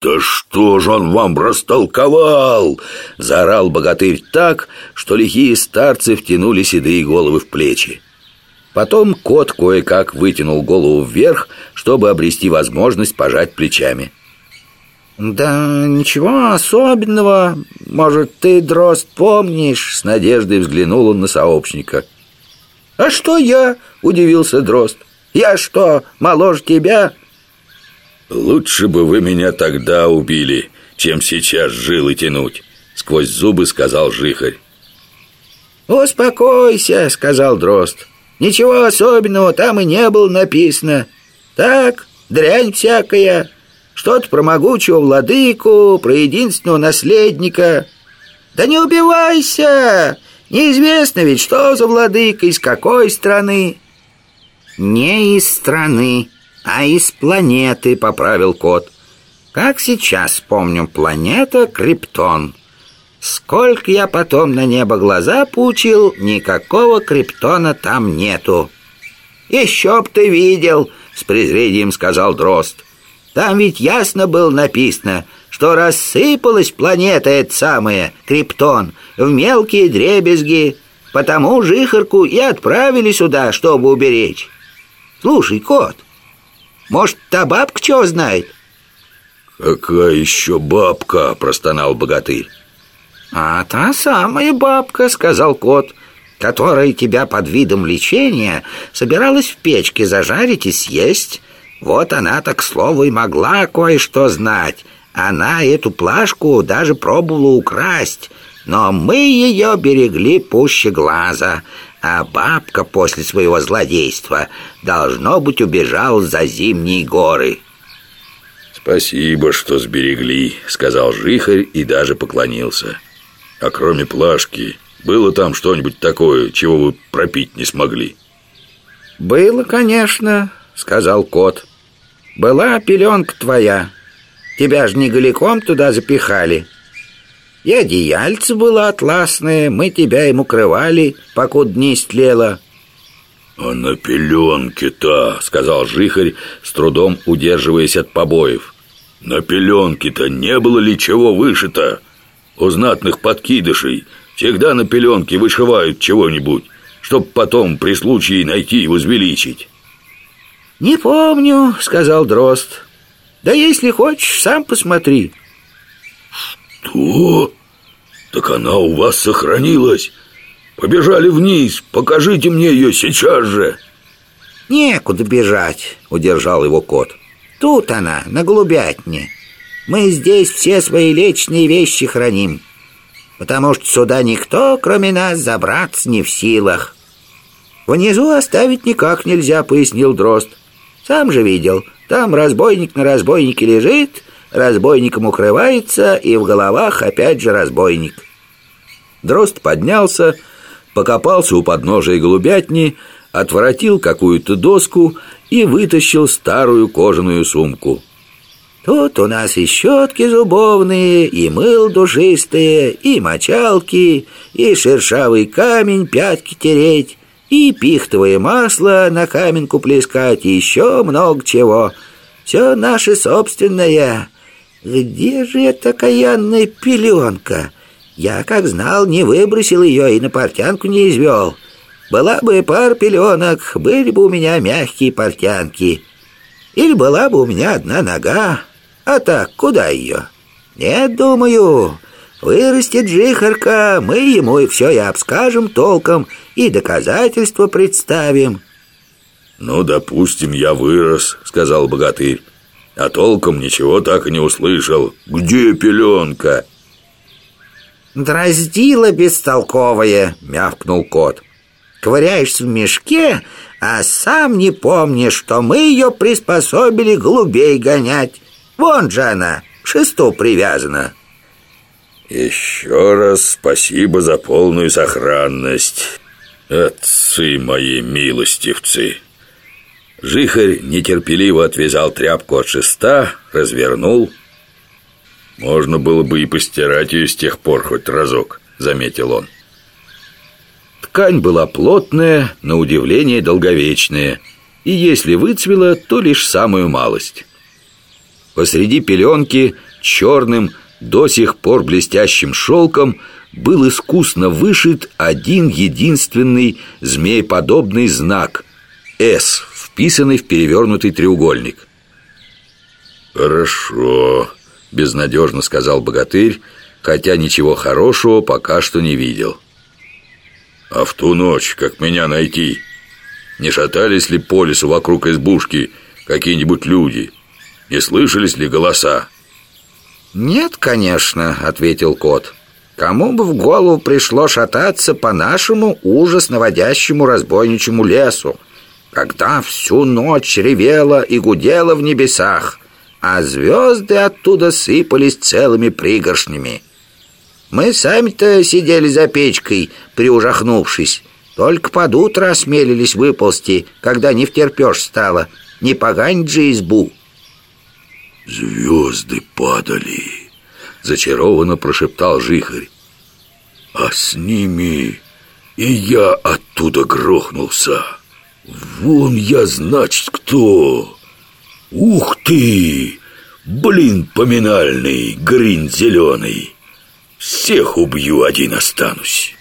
«Да что ж он вам растолковал?» Заорал богатырь так, что лихие старцы втянули седые головы в плечи. Потом кот кое-как вытянул голову вверх, чтобы обрести возможность пожать плечами. «Да ничего особенного. Может, ты, Дрозд, помнишь?» С надеждой взглянул он на сообщника. «А что я?» — удивился Дрозд. «Я что, моложе тебя?» «Лучше бы вы меня тогда убили, чем сейчас жилы тянуть», — сквозь зубы сказал Жихарь. «Успокойся», — сказал Дрозд. «Ничего особенного там и не было написано. Так, дрянь всякая». Что-то про могучего владыку, про единственного наследника. Да не убивайся! Неизвестно ведь, что за владыка, из какой страны. Не из страны, а из планеты, поправил кот. Как сейчас помню, планета Криптон. Сколько я потом на небо глаза пучил, никакого Криптона там нету. «Еще б ты видел!» — с презрением сказал Дрозд. Там ведь ясно было написано, что рассыпалась планета эта самая, Криптон, в мелкие дребезги, потому жихарку и отправили сюда, чтобы уберечь. Слушай, кот, может, та бабка чего знает? «Какая еще бабка?» – простонал богатырь. «А та самая бабка», — сказал кот, «которая тебя под видом лечения собиралась в печке зажарить и съесть, вот она так слово и могла кое-что знать. Она эту плашку даже пробовала украсть, но мы ее берегли пуще глаза, а бабка после своего злодейства, должно быть, убежала за зимние горы». «Спасибо, что сберегли», — сказал Жихарь и даже поклонился. «А кроме плашки, было там что-нибудь такое, чего вы пропить не смогли?» «Было, конечно», — сказал кот. Была пеленка твоя. Тебя ж не голиком туда запихали. И одеяльце было атласное, мы тебя им укрывали, покуда не истлело. «А на пеленке-то», — сказал Жихарь, с трудом удерживаясь от побоев. «На пеленке-то не было ли чего вышито? У знатных подкидышей всегда на пеленке вышивают чего-нибудь, чтоб потом при случае найти и возвеличить». «Не помню», — сказал Дрозд. «Да если хочешь, сам посмотри». «Что? Так она у вас сохранилась? Побежали вниз, покажите мне ее сейчас же». «Некуда бежать», — удержал его кот. «Тут она, на голубятне. Мы здесь все свои личные вещи храним, потому что сюда никто, кроме нас, забраться не в силах». «Внизу оставить никак нельзя», — пояснил Дрозд. Сам же видел, там разбойник на разбойнике лежит, разбойником укрывается, и в головах опять же разбойник. Дрозд поднялся, покопался у подножия голубятни, отворотил какую-то доску и вытащил старую кожаную сумку. Тут у нас и щетки зубовные, и мыл душистые, и мочалки, и шершавый камень пятки тереть, и пихтовое масло на каменку плескать, и еще много чего. Все наше собственное. Где же эта каянная пеленка? Я, как знал, не выбросил ее и на портянку не извел. Была бы пар пеленок, были бы у меня мягкие портянки. Или была бы у меня одна нога. А так, куда ее? Нет, думаю, Вырастет жихарка, мы ему и все и обскажем толком, и доказательства представим. «Ну, допустим, я вырос», — сказал богатырь. «А толком ничего так и не услышал. Где пеленка?» «Драздила бестолковая», — мявкнул кот. «Ковыряешься в мешке, а сам не помнишь, что мы ее приспособили голубей гонять. Вон же она, к шесту привязана». Еще раз спасибо за полную сохранность, отцы мои милостивцы. Жихарь нетерпеливо отвязал тряпку от шеста, развернул. Можно было бы и постирать ее с тех пор хоть разок, заметил он. Ткань была плотная, на удивление долговечная, и если выцвела, то лишь самую малость. Посреди пеленки черным, до сих пор блестящим шелком был искусно вышит один единственный змееподобный знак «С», вписанный в перевернутый треугольник. «Хорошо», — безнадежно сказал богатырь, хотя ничего хорошего пока что не видел. «А в ту ночь, как меня найти, не шатались ли по лесу вокруг избушки какие-нибудь люди? Не слышались ли голоса?» «Нет, конечно», — ответил кот. «Кому бы в голову пришло шататься по нашему ужас наводящему разбойничьему лесу, когда всю ночь ревело и гудело в небесах, а звезды оттуда сыпались целыми пригоршнями. Мы сами-то сидели за печкой, приужахнувшись, только под утро осмелились выползти, когда не втерпешь стало, не поганить же избу». «Звезды падали!» — зачарованно прошептал Жихарь. «А с ними и я оттуда грохнулся. Вон я, значит, кто! Ух ты! Блин поминальный, грин зеленый! Всех убью, один останусь!»